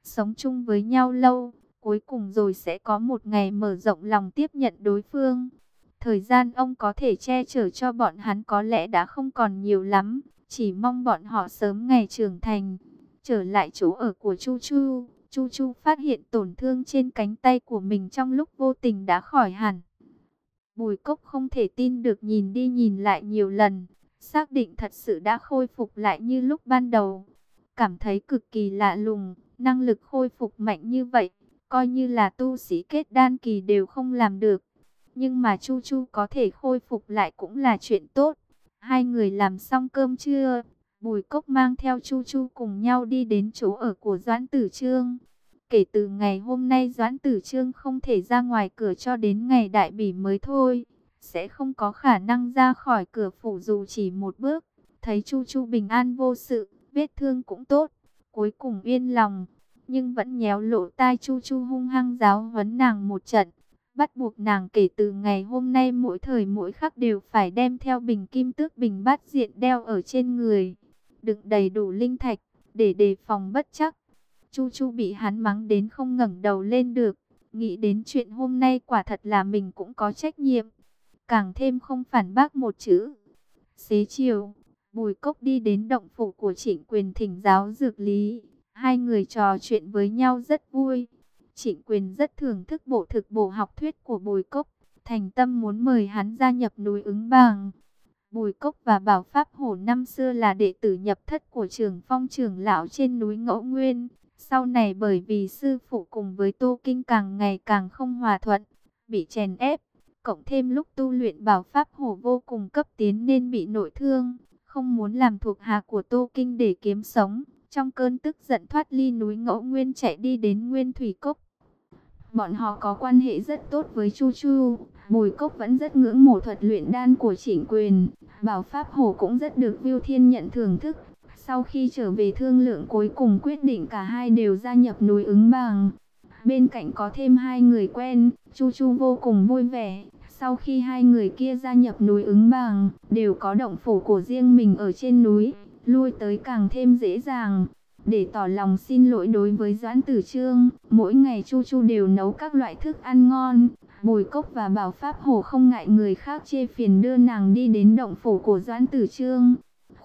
Sống chung với nhau lâu, cuối cùng rồi sẽ có một ngày mở rộng lòng tiếp nhận đối phương. Thời gian ông có thể che chở cho bọn hắn có lẽ đã không còn nhiều lắm, chỉ mong bọn họ sớm ngày trưởng thành. Trở lại chỗ ở của Chu Chu, Chu Chu phát hiện tổn thương trên cánh tay của mình trong lúc vô tình đã khỏi hẳn. Bùi cốc không thể tin được nhìn đi nhìn lại nhiều lần, xác định thật sự đã khôi phục lại như lúc ban đầu. Cảm thấy cực kỳ lạ lùng, năng lực khôi phục mạnh như vậy, coi như là tu sĩ kết đan kỳ đều không làm được. Nhưng mà Chu Chu có thể khôi phục lại cũng là chuyện tốt. Hai người làm xong cơm trưa, Bùi Cốc mang theo Chu Chu cùng nhau đi đến chỗ ở của Doãn Tử Trương. Kể từ ngày hôm nay Doãn Tử Trương không thể ra ngoài cửa cho đến ngày đại bỉ mới thôi. Sẽ không có khả năng ra khỏi cửa phủ dù chỉ một bước. Thấy Chu Chu bình an vô sự, vết thương cũng tốt. Cuối cùng yên lòng, nhưng vẫn nhéo lộ tai Chu Chu hung hăng giáo huấn nàng một trận. Bắt buộc nàng kể từ ngày hôm nay mỗi thời mỗi khắc đều phải đem theo bình kim tước bình bát diện đeo ở trên người. Đựng đầy đủ linh thạch, để đề phòng bất chắc. Chu Chu bị hắn mắng đến không ngẩng đầu lên được. Nghĩ đến chuyện hôm nay quả thật là mình cũng có trách nhiệm. Càng thêm không phản bác một chữ. Xế chiều, Bùi Cốc đi đến động phủ của trịnh quyền thỉnh giáo dược lý. Hai người trò chuyện với nhau rất vui. Trịnh quyền rất thưởng thức bộ thực bổ học thuyết của Bùi Cốc. Thành tâm muốn mời hắn gia nhập núi ứng bàng. Bùi Cốc và Bảo Pháp Hổ năm xưa là đệ tử nhập thất của trường phong trường lão trên núi Ngẫu Nguyên. Sau này bởi vì sư phụ cùng với Tô Kinh càng ngày càng không hòa thuận, bị chèn ép, cộng thêm lúc tu luyện Bảo Pháp Hổ vô cùng cấp tiến nên bị nội thương, không muốn làm thuộc hạ của Tô Kinh để kiếm sống. Trong cơn tức giận thoát ly núi Ngẫu Nguyên chạy đi đến Nguyên Thủy Cốc. Bọn họ có quan hệ rất tốt với Chu Chu. Bùi Cốc vẫn rất ngưỡng mộ thuật luyện đan của Trịnh Quyền. Bảo Pháp Hổ cũng rất được Viu Thiên nhận thưởng thức. Sau khi trở về thương lượng cuối cùng quyết định cả hai đều gia nhập núi ứng bàng. Bên cạnh có thêm hai người quen, Chu Chu vô cùng vui vẻ. Sau khi hai người kia gia nhập núi ứng bàng, đều có động phủ của riêng mình ở trên núi, lui tới càng thêm dễ dàng. Để tỏ lòng xin lỗi đối với Doãn Tử Trương, mỗi ngày Chu Chu đều nấu các loại thức ăn ngon. Bùi Cốc và Bảo Pháp Hồ không ngại người khác chê phiền đưa nàng đi đến động phủ của Doãn Tử Trương.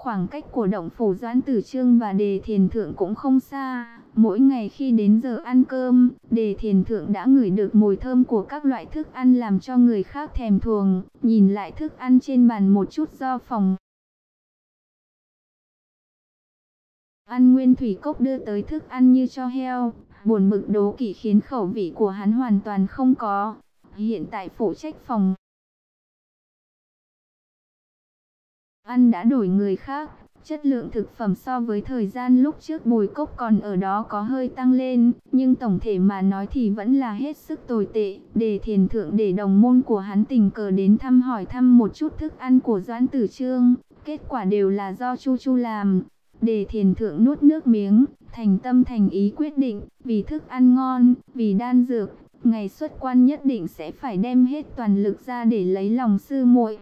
Khoảng cách của động phủ Doãn Tử Trương và Đề Thiền Thượng cũng không xa. Mỗi ngày khi đến giờ ăn cơm, Đề Thiền Thượng đã ngửi được mùi thơm của các loại thức ăn làm cho người khác thèm thuồng. Nhìn lại thức ăn trên bàn một chút do phòng Ăn nguyên thủy cốc đưa tới thức ăn như cho heo, buồn mực đố kỵ khiến khẩu vị của hắn hoàn toàn không có. Hiện tại phụ trách phòng ăn đã đổi người khác, chất lượng thực phẩm so với thời gian lúc trước bùi cốc còn ở đó có hơi tăng lên, nhưng tổng thể mà nói thì vẫn là hết sức tồi tệ. Để thiền thượng để đồng môn của hắn tình cờ đến thăm hỏi thăm một chút thức ăn của Doãn Tử Trương, kết quả đều là do Chu Chu làm. để thiền thượng nuốt nước miếng, thành tâm thành ý quyết định, vì thức ăn ngon, vì đan dược, ngày xuất quan nhất định sẽ phải đem hết toàn lực ra để lấy lòng sư muội,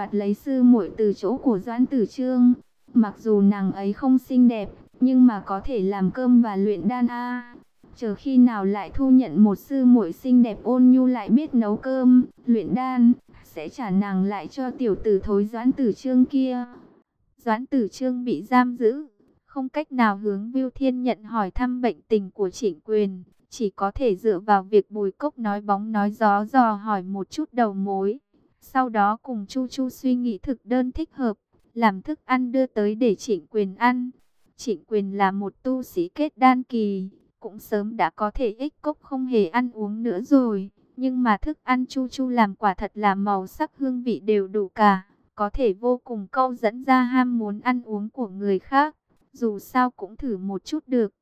đoạt lấy sư muội từ chỗ của Doãn Tử Trương. Mặc dù nàng ấy không xinh đẹp, nhưng mà có thể làm cơm và luyện đan a. Chờ khi nào lại thu nhận một sư muội xinh đẹp ôn nhu lại biết nấu cơm, luyện đan, sẽ trả nàng lại cho tiểu tử thối Doãn Tử Trương kia. Doãn Tử Trương bị giam giữ, không cách nào hướng Viu Thiên nhận hỏi thăm bệnh tình của Trịnh Quyền, chỉ có thể dựa vào việc Bùi Cốc nói bóng nói gió dò hỏi một chút đầu mối. Sau đó cùng Chu Chu suy nghĩ thực đơn thích hợp, làm thức ăn đưa tới để Trịnh Quyền ăn. Trịnh Quyền là một tu sĩ kết đan kỳ, cũng sớm đã có thể ích cốc không hề ăn uống nữa rồi, nhưng mà thức ăn Chu Chu làm quả thật là màu sắc hương vị đều đủ cả có thể vô cùng câu dẫn ra ham muốn ăn uống của người khác, dù sao cũng thử một chút được.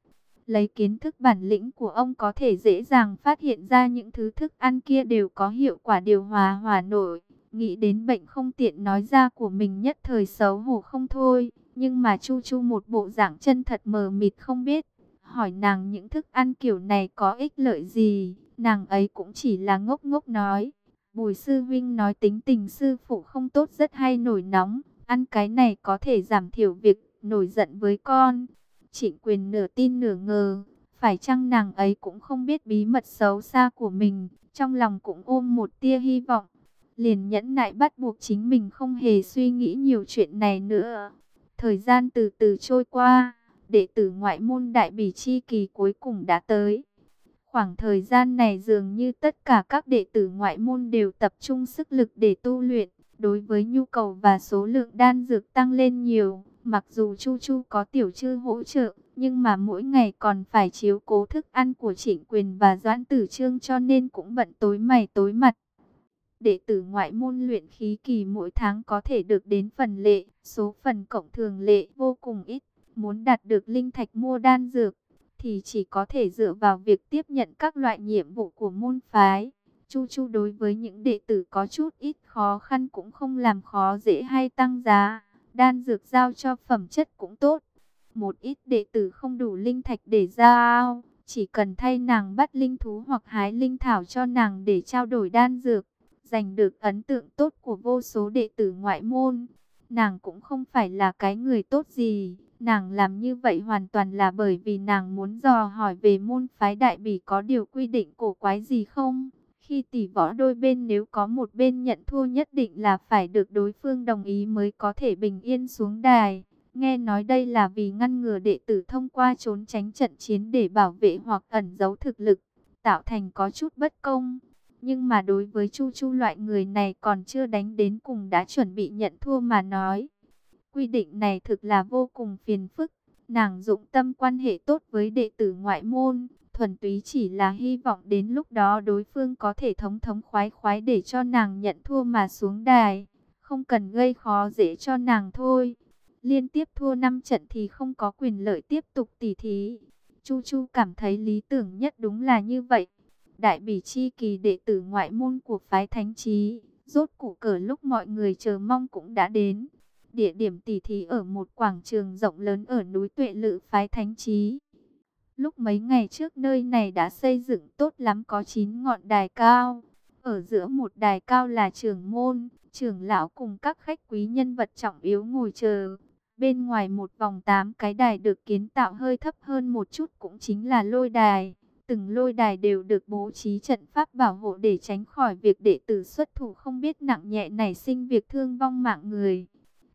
Lấy kiến thức bản lĩnh của ông có thể dễ dàng phát hiện ra những thứ thức ăn kia đều có hiệu quả điều hòa hòa nổi. Nghĩ đến bệnh không tiện nói ra của mình nhất thời xấu hổ không thôi, nhưng mà Chu Chu một bộ dạng chân thật mờ mịt không biết. hỏi nàng những thức ăn kiểu này có ích lợi gì, nàng ấy cũng chỉ là ngốc ngốc nói. Bùi sư vinh nói tính tình sư phụ không tốt rất hay nổi nóng, ăn cái này có thể giảm thiểu việc nổi giận với con. Trịnh quyền nửa tin nửa ngờ, phải chăng nàng ấy cũng không biết bí mật xấu xa của mình, trong lòng cũng ôm một tia hy vọng. Liền nhẫn nại bắt buộc chính mình không hề suy nghĩ nhiều chuyện này nữa. Thời gian từ từ trôi qua, đệ tử ngoại môn đại bỉ chi kỳ cuối cùng đã tới. Khoảng thời gian này dường như tất cả các đệ tử ngoại môn đều tập trung sức lực để tu luyện. Đối với nhu cầu và số lượng đan dược tăng lên nhiều, mặc dù Chu Chu có tiểu chư hỗ trợ, nhưng mà mỗi ngày còn phải chiếu cố thức ăn của Trịnh Quyền và Doãn Tử Trương cho nên cũng bận tối mày tối mặt. Đệ tử ngoại môn luyện khí kỳ mỗi tháng có thể được đến phần lệ, số phần cộng thường lệ vô cùng ít. Muốn đạt được linh thạch mua đan dược, thì chỉ có thể dựa vào việc tiếp nhận các loại nhiệm vụ của môn phái. Chu Chu đối với những đệ tử có chút ít khó khăn cũng không làm khó dễ hay tăng giá. Đan dược giao cho phẩm chất cũng tốt. Một ít đệ tử không đủ linh thạch để giao, chỉ cần thay nàng bắt linh thú hoặc hái linh thảo cho nàng để trao đổi đan dược, giành được ấn tượng tốt của vô số đệ tử ngoại môn. Nàng cũng không phải là cái người tốt gì, nàng làm như vậy hoàn toàn là bởi vì nàng muốn dò hỏi về môn phái đại bỉ có điều quy định cổ quái gì không. Khi tỷ võ đôi bên nếu có một bên nhận thua nhất định là phải được đối phương đồng ý mới có thể bình yên xuống đài. Nghe nói đây là vì ngăn ngừa đệ tử thông qua trốn tránh trận chiến để bảo vệ hoặc ẩn giấu thực lực, tạo thành có chút bất công. Nhưng mà đối với Chu Chu loại người này còn chưa đánh đến cùng đã chuẩn bị nhận thua mà nói. Quy định này thực là vô cùng phiền phức. Nàng dụng tâm quan hệ tốt với đệ tử ngoại môn, thuần túy chỉ là hy vọng đến lúc đó đối phương có thể thống thống khoái khoái để cho nàng nhận thua mà xuống đài. Không cần gây khó dễ cho nàng thôi. Liên tiếp thua 5 trận thì không có quyền lợi tiếp tục tỉ thí. Chu Chu cảm thấy lý tưởng nhất đúng là như vậy. Đại bỉ chi kỳ đệ tử ngoại môn của phái thánh trí, rốt củ cờ lúc mọi người chờ mong cũng đã đến. Địa điểm tỉ thí ở một quảng trường rộng lớn ở núi Tuệ Lự phái thánh trí. Lúc mấy ngày trước nơi này đã xây dựng tốt lắm có 9 ngọn đài cao. Ở giữa một đài cao là trưởng môn, trưởng lão cùng các khách quý nhân vật trọng yếu ngồi chờ. Bên ngoài một vòng 8 cái đài được kiến tạo hơi thấp hơn một chút cũng chính là lôi đài. Từng lôi đài đều được bố trí trận pháp bảo hộ để tránh khỏi việc đệ tử xuất thủ không biết nặng nhẹ nảy sinh việc thương vong mạng người.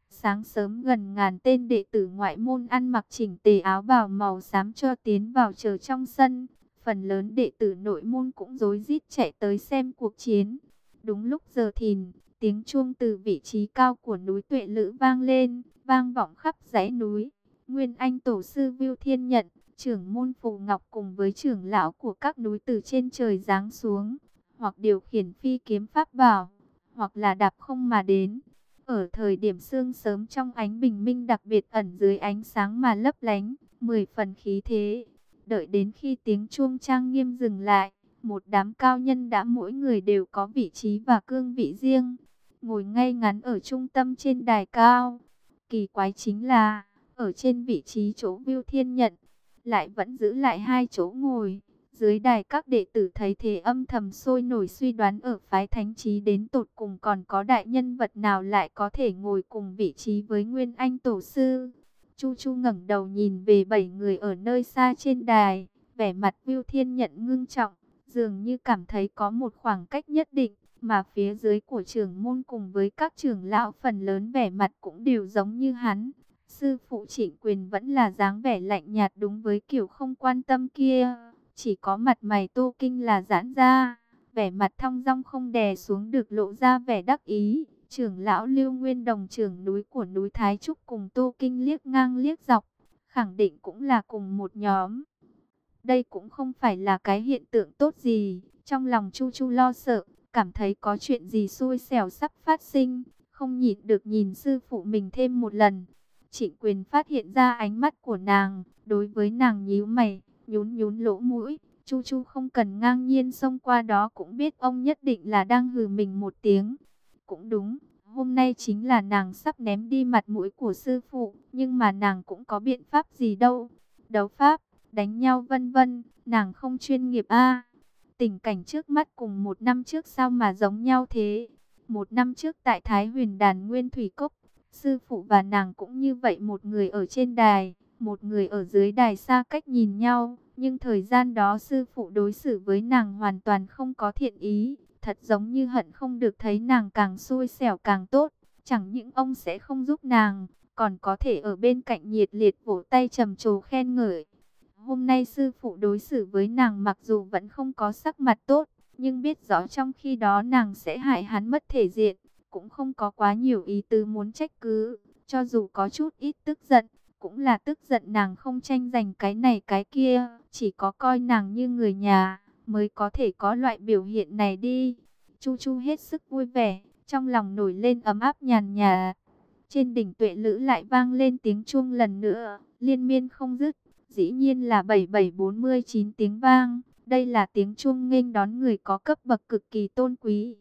Sáng sớm gần ngàn tên đệ tử ngoại môn ăn mặc chỉnh tề áo bào màu xám cho tiến vào chờ trong sân. Phần lớn đệ tử nội môn cũng rối rít chạy tới xem cuộc chiến. Đúng lúc giờ thìn, tiếng chuông từ vị trí cao của núi Tuệ Lữ vang lên, vang vọng khắp dãy núi. Nguyên Anh Tổ sư Viu Thiên Nhận, trưởng môn Phù Ngọc cùng với trưởng lão của các núi từ trên trời giáng xuống, hoặc điều khiển phi kiếm pháp bảo, hoặc là đạp không mà đến. Ở thời điểm sương sớm trong ánh bình minh đặc biệt ẩn dưới ánh sáng mà lấp lánh, mười phần khí thế. Đợi đến khi tiếng chuông trang nghiêm dừng lại, một đám cao nhân đã mỗi người đều có vị trí và cương vị riêng, ngồi ngay ngắn ở trung tâm trên đài cao. Kỳ quái chính là, ở trên vị trí chỗ Viu Thiên Nhận, lại vẫn giữ lại hai chỗ ngồi. Dưới đài các đệ tử thấy thế âm thầm sôi nổi suy đoán ở phái thánh trí đến tột cùng còn có đại nhân vật nào lại có thể ngồi cùng vị trí với Nguyên Anh Tổ Sư. Chu Chu ngẩng đầu nhìn về bảy người ở nơi xa trên đài, vẻ mặt Viu Thiên nhận ngưng trọng, dường như cảm thấy có một khoảng cách nhất định, mà phía dưới của trưởng môn cùng với các trưởng lão phần lớn vẻ mặt cũng đều giống như hắn. Sư phụ trịnh quyền vẫn là dáng vẻ lạnh nhạt đúng với kiểu không quan tâm kia. Chỉ có mặt mày Tô Kinh là giãn ra, vẻ mặt thong dong không đè xuống được lộ ra vẻ đắc ý. Trưởng lão Lưu Nguyên Đồng trưởng núi của núi Thái Trúc cùng Tô Kinh liếc ngang liếc dọc, khẳng định cũng là cùng một nhóm. Đây cũng không phải là cái hiện tượng tốt gì, trong lòng Chu Chu lo sợ, cảm thấy có chuyện gì xui xẻo sắp phát sinh, không nhịn được nhìn sư phụ mình thêm một lần. Trịnh quyền phát hiện ra ánh mắt của nàng, đối với nàng nhíu mày, nhún nhún lỗ mũi. Chu Chu không cần ngang nhiên xông qua đó cũng biết ông nhất định là đang hừ mình một tiếng. Cũng đúng, hôm nay chính là nàng sắp ném đi mặt mũi của sư phụ, nhưng mà nàng cũng có biện pháp gì đâu. Đấu pháp, đánh nhau vân vân, nàng không chuyên nghiệp a. Tình cảnh trước mắt cùng một năm trước sao mà giống nhau thế? Một năm trước tại Thái Huyền Đàn Nguyên Thủy Cốc, sư phụ và nàng cũng như vậy một người ở trên đài, một người ở dưới đài xa cách nhìn nhau. Nhưng thời gian đó sư phụ đối xử với nàng hoàn toàn không có thiện ý, thật giống như hận không được thấy nàng càng xui xẻo càng tốt. Chẳng những ông sẽ không giúp nàng, còn có thể ở bên cạnh nhiệt liệt vỗ tay trầm trồ khen ngợi. Hôm nay sư phụ đối xử với nàng mặc dù vẫn không có sắc mặt tốt, nhưng biết rõ trong khi đó nàng sẽ hại hắn mất thể diện, cũng không có quá nhiều ý tứ muốn trách cứ, cho dù có chút ít tức giận, cũng là tức giận nàng không tranh giành cái này cái kia, chỉ có coi nàng như người nhà, mới có thể có loại biểu hiện này đi. Chu Chu hết sức vui vẻ, trong lòng nổi lên ấm áp nhàn nhà. Trên đỉnh tuệ lữ lại vang lên tiếng chuông lần nữa, liên miên không dứt, dĩ nhiên là 7749 tiếng vang. Đây là tiếng chuông nghênh đón người có cấp bậc cực kỳ tôn quý.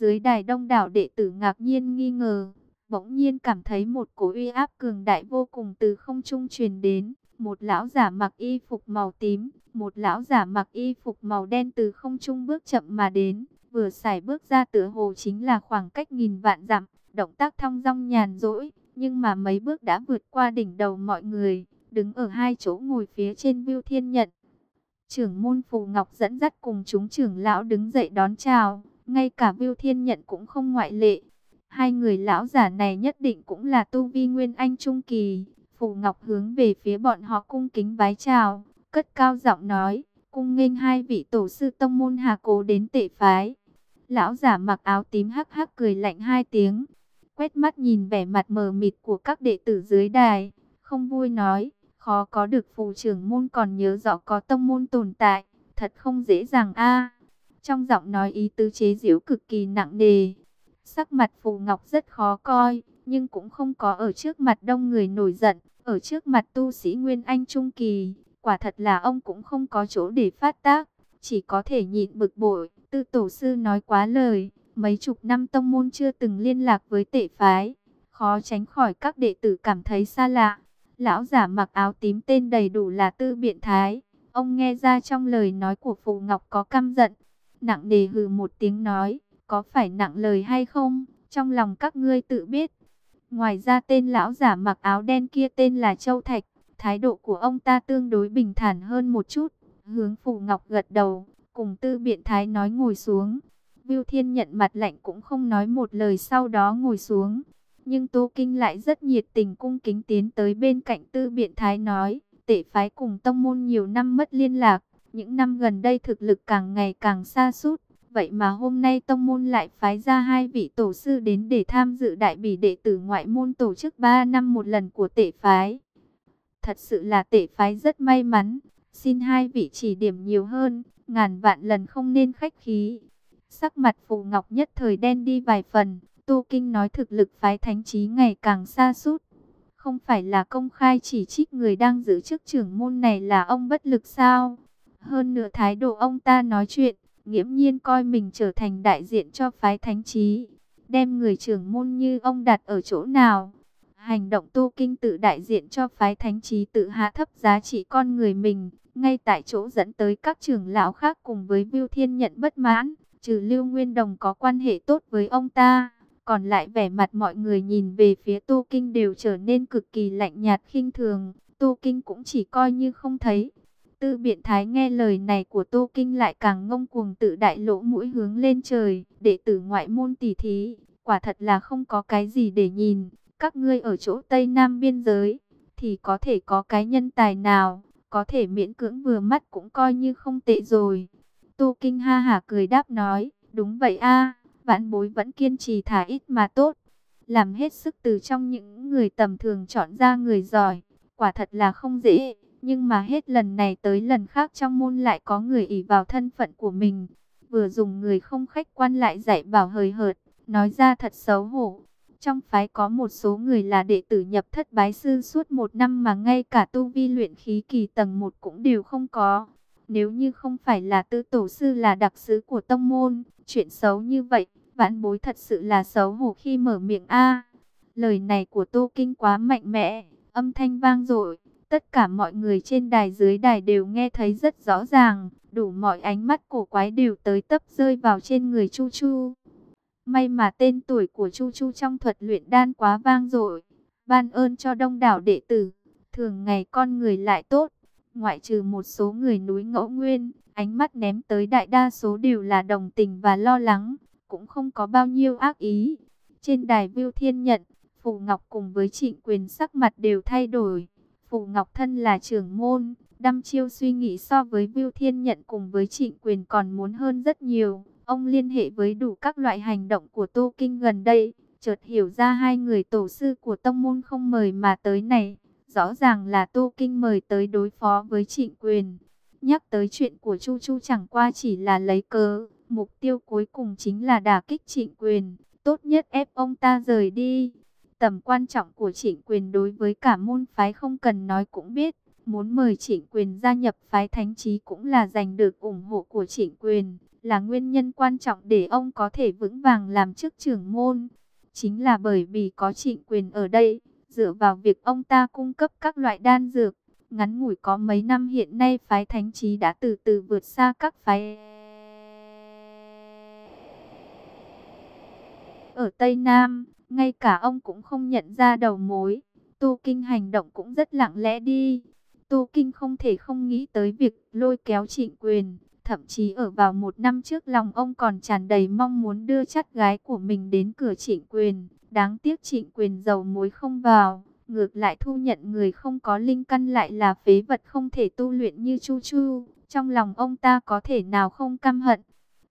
Dưới đài đông đảo đệ tử ngạc nhiên nghi ngờ, bỗng nhiên cảm thấy một cổ uy áp cường đại vô cùng từ không trung truyền đến. Một lão giả mặc y phục màu tím, một lão giả mặc y phục màu đen từ không trung bước chậm mà đến, vừa xài bước ra tựa hồ chính là khoảng cách nghìn vạn dặm, động tác thong dong nhàn rỗi, nhưng mà mấy bước đã vượt qua đỉnh đầu mọi người, đứng ở hai chỗ ngồi phía trên Viu Thiên Nhận. Trưởng môn Phù Ngọc dẫn dắt cùng chúng trưởng lão đứng dậy đón chào, ngay cả Viu Thiên Nhận cũng không ngoại lệ. Hai người lão giả này nhất định cũng là tu vi Nguyên Anh Trung Kỳ. Phù Ngọc hướng về phía bọn họ cung kính vái chào, cất cao giọng nói, cung nghênh hai vị tổ sư tông môn Hà Cố đến tệ phái. Lão giả mặc áo tím hắc hắc cười lạnh hai tiếng, quét mắt nhìn vẻ mặt mờ mịt của các đệ tử dưới đài, không vui nói, khó có được phù trưởng môn còn nhớ rõ có tông môn tồn tại, thật không dễ dàng a. Trong giọng nói ý tứ chế giễu cực kỳ nặng nề. Sắc mặt phù ngọc rất khó coi, nhưng cũng không có ở trước mặt đông người nổi giận, ở trước mặt tu sĩ Nguyên Anh Trung Kỳ, quả thật là ông cũng không có chỗ để phát tác, chỉ có thể nhịn bực bội, tư tổ sư nói quá lời, mấy chục năm tông môn chưa từng liên lạc với tệ phái, khó tránh khỏi các đệ tử cảm thấy xa lạ. Lão giả mặc áo tím tên đầy đủ là Tư Biện Thái. Ông nghe ra trong lời nói của Phù Ngọc có căm giận. Nặng nề hừ một tiếng nói, có phải nặng lời hay không? Trong lòng các ngươi tự biết. Ngoài ra tên lão giả mặc áo đen kia tên là Châu Thạch. Thái độ của ông ta tương đối bình thản hơn một chút. Hướng Phù Ngọc gật đầu, cùng Tư Biện Thái nói ngồi xuống. Viu Thiên nhận mặt lạnh cũng không nói một lời sau đó ngồi xuống. Nhưng Tô Kinh lại rất nhiệt tình cung kính tiến tới bên cạnh tư biện thái nói, tể phái cùng tông môn nhiều năm mất liên lạc, những năm gần đây thực lực càng ngày càng xa sút Vậy mà hôm nay tông môn lại phái ra hai vị tổ sư đến để tham dự đại bỉ đệ tử ngoại môn tổ chức 3 năm một lần của tể phái. Thật sự là tể phái rất may mắn, xin hai vị chỉ điểm nhiều hơn, ngàn vạn lần không nên khách khí. Sắc mặt phù ngọc nhất thời đen đi vài phần, Tu Kinh nói thực lực phái thánh trí ngày càng xa sút Không phải là công khai chỉ trích người đang giữ chức trưởng môn này là ông bất lực sao? Hơn nữa thái độ ông ta nói chuyện, nghiễm nhiên coi mình trở thành đại diện cho phái thánh trí. Đem người trưởng môn như ông đặt ở chỗ nào? Hành động tu kinh tự đại diện cho phái thánh trí tự hạ thấp giá trị con người mình, ngay tại chỗ dẫn tới các trưởng lão khác cùng với Viu Thiên nhận bất mãn, trừ Lưu Nguyên Đồng có quan hệ tốt với ông ta. Còn lại vẻ mặt mọi người nhìn về phía tu Kinh đều trở nên cực kỳ lạnh nhạt khinh thường. tu Kinh cũng chỉ coi như không thấy. Tư biện thái nghe lời này của Tô Kinh lại càng ngông cuồng tự đại lỗ mũi hướng lên trời. Đệ tử ngoại môn tỷ thí, quả thật là không có cái gì để nhìn. Các ngươi ở chỗ Tây Nam biên giới, thì có thể có cái nhân tài nào, có thể miễn cưỡng vừa mắt cũng coi như không tệ rồi. Tô Kinh ha hả cười đáp nói, đúng vậy a vãn bối vẫn kiên trì thả ít mà tốt. Làm hết sức từ trong những người tầm thường chọn ra người giỏi, quả thật là không dễ. Nhưng mà hết lần này tới lần khác trong môn lại có người ỷ vào thân phận của mình. Vừa dùng người không khách quan lại dạy bảo hời hợt, nói ra thật xấu hổ. Trong phái có một số người là đệ tử nhập thất bái sư suốt một năm mà ngay cả tu vi luyện khí kỳ tầng một cũng đều không có. Nếu như không phải là tư tổ sư là đặc sứ của tông môn, chuyện xấu như vậy, vãn bối thật sự là xấu hổ khi mở miệng a. lời này của Tô Kinh quá mạnh mẽ, âm thanh vang dội, Tất cả mọi người trên đài dưới đài đều nghe thấy rất rõ ràng, đủ mọi ánh mắt cổ quái đều tới tấp rơi vào trên người Chu Chu. May mà tên tuổi của Chu Chu trong thuật luyện đan quá vang dội, ban ơn cho đông đảo đệ tử, thường ngày con người lại tốt, ngoại trừ một số người núi ngẫu nguyên, ánh mắt ném tới đại đa số đều là đồng tình và lo lắng, cũng không có bao nhiêu ác ý. Trên đài Viu Thiên Nhận, Phù Ngọc cùng với Trịnh Quyền sắc mặt đều thay đổi. Phù Ngọc thân là trưởng môn, đăm chiêu suy nghĩ so với Viu Thiên Nhận cùng với Trịnh Quyền còn muốn hơn rất nhiều. Ông liên hệ với đủ các loại hành động của Tô Kinh gần đây, chợt hiểu ra hai người tổ sư của tông môn không mời mà tới này. Rõ ràng là Tô Kinh mời tới đối phó với Trịnh Quyền. Nhắc tới chuyện của Chu Chu chẳng qua chỉ là lấy cớ, mục tiêu cuối cùng chính là đả kích Trịnh Quyền, tốt nhất ép ông ta rời đi. Tầm quan trọng của trịnh quyền đối với cả môn phái không cần nói cũng biết. Muốn mời trịnh quyền gia nhập phái thánh trí cũng là giành được ủng hộ của trịnh quyền. Là nguyên nhân quan trọng để ông có thể vững vàng làm chức trưởng môn. Chính là bởi vì có trịnh quyền ở đây. Dựa vào việc ông ta cung cấp các loại đan dược. Ngắn ngủi có mấy năm hiện nay phái thánh trí đã từ từ vượt xa các phái... Ở Tây Nam, ngay cả ông cũng không nhận ra đầu mối. Tu Kinh hành động cũng rất lặng lẽ đi. Tu Kinh không thể không nghĩ tới việc lôi kéo trịnh quyền. Thậm chí ở vào một năm trước lòng ông còn tràn đầy mong muốn đưa chắt gái của mình đến cửa trịnh quyền. Đáng tiếc trịnh quyền giàu mối không vào. Ngược lại thu nhận người không có linh căn lại là phế vật không thể tu luyện như Chu Chu. Trong lòng ông ta có thể nào không căm hận.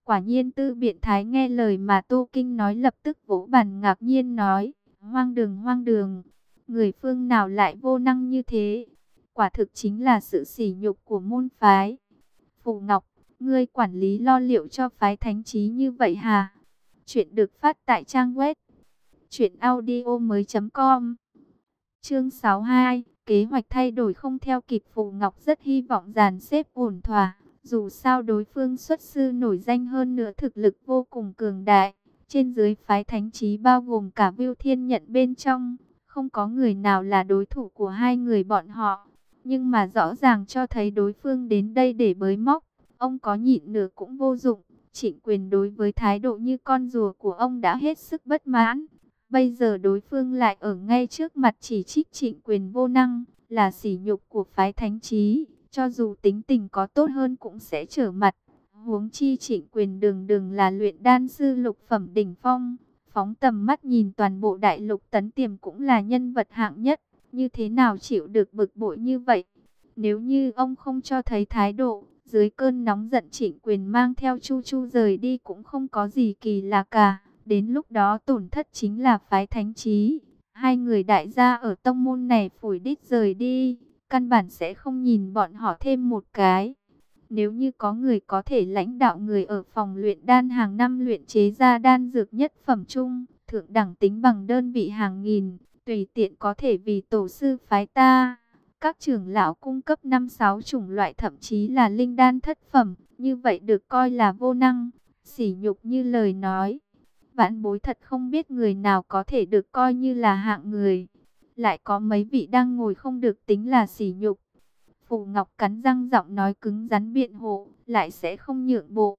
Quả nhiên tư biện thái nghe lời mà Tô Kinh nói lập tức vỗ bàn ngạc nhiên nói, hoang đường hoang đường, người phương nào lại vô năng như thế, quả thực chính là sự sỉ nhục của môn phái. Phù Ngọc, ngươi quản lý lo liệu cho phái thánh trí như vậy hà? Chuyện được phát tại trang web truyệnaudiomoi.com. Chương 62, kế hoạch thay đổi không theo kịp Phù Ngọc rất hy vọng dàn xếp ổn thỏa. Dù sao đối phương xuất sư nổi danh hơn nữa thực lực vô cùng cường đại. Trên dưới phái thánh trí bao gồm cả Viu Thiên Nhận bên trong. Không có người nào là đối thủ của hai người bọn họ. Nhưng mà rõ ràng cho thấy đối phương đến đây để bới móc. Ông có nhịn nửa cũng vô dụng. Trịnh quyền đối với thái độ như con rùa của ông đã hết sức bất mãn. Bây giờ đối phương lại ở ngay trước mặt chỉ trích trịnh quyền vô năng, là sỉ nhục của phái thánh trí. Cho dù tính tình có tốt hơn cũng sẽ trở mặt. Huống chi trịnh quyền đường đường là luyện đan sư lục phẩm đỉnh phong. Phóng tầm mắt nhìn toàn bộ đại lục tấn tiềm cũng là nhân vật hạng nhất. Như thế nào chịu được bực bội như vậy? Nếu như ông không cho thấy thái độ, dưới cơn nóng giận trịnh quyền mang theo Chu Chu rời đi cũng không có gì kỳ lạ cả. Đến lúc đó tổn thất chính là phái thánh trí. Hai người đại gia ở tông môn này phủi đít rời đi căn bản sẽ không nhìn bọn họ thêm một cái. Nếu như có người có thể lãnh đạo người ở phòng luyện đan hàng năm luyện chế ra đan dược nhất phẩm chung, thượng đẳng tính bằng đơn vị hàng nghìn, tùy tiện có thể vì tổ sư phái ta. Các trưởng lão cung cấp 5-6 chủng loại thậm chí là linh đan thất phẩm, như vậy được coi là vô năng, sỉ nhục như lời nói. Vãn bối thật không biết người nào có thể được coi như là hạng người lại có mấy vị đang ngồi không được tính là sỉ nhục. Phù Ngọc cắn răng giọng nói cứng rắn biện hộ, lại sẽ không nhượng bộ.